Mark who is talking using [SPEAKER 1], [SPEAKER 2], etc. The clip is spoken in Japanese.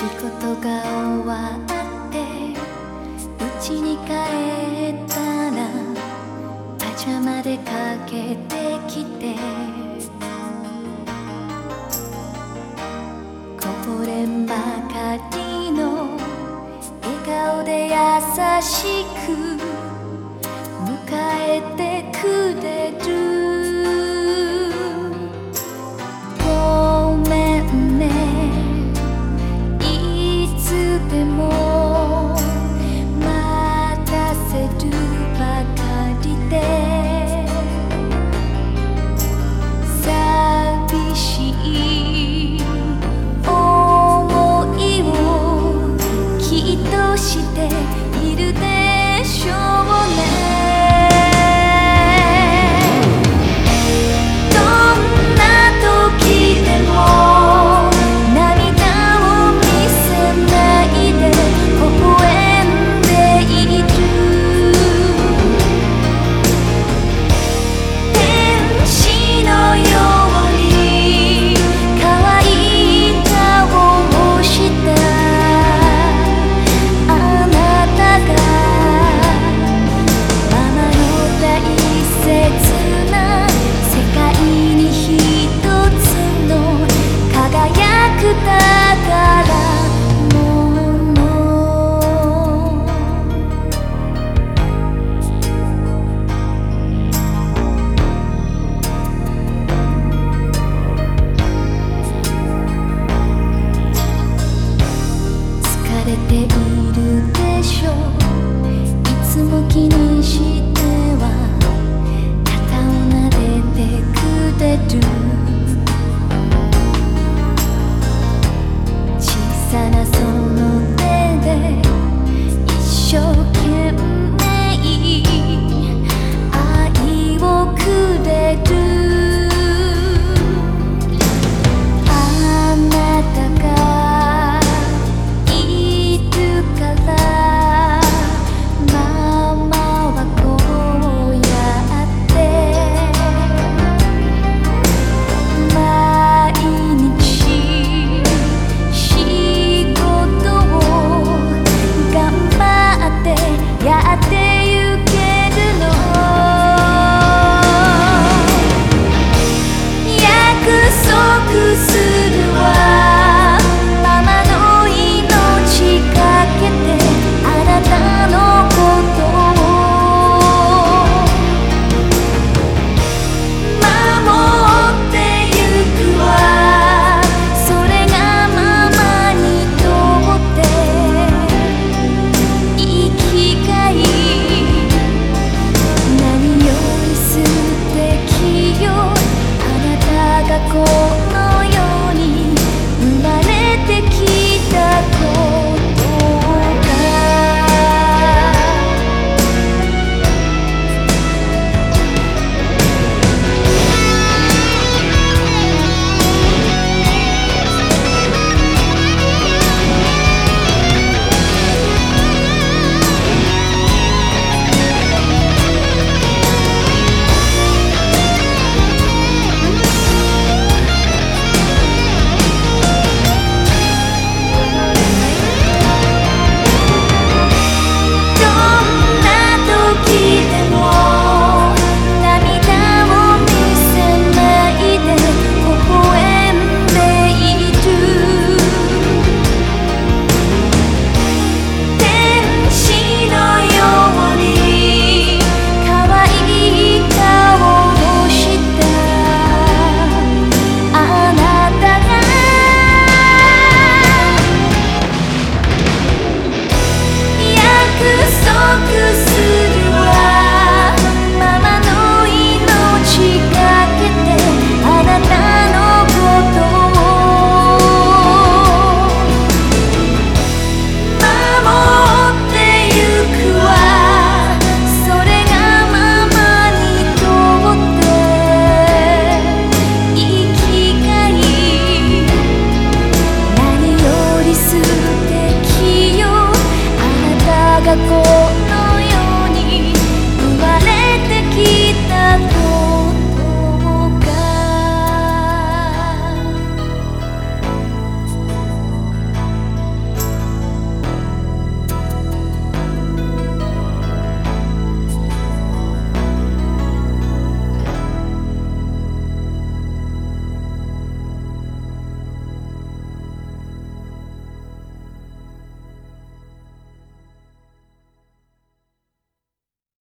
[SPEAKER 1] 仕事が終わって家に帰ったらパジャマでかけてきてこぼれんばかりの笑顔で優しく迎えて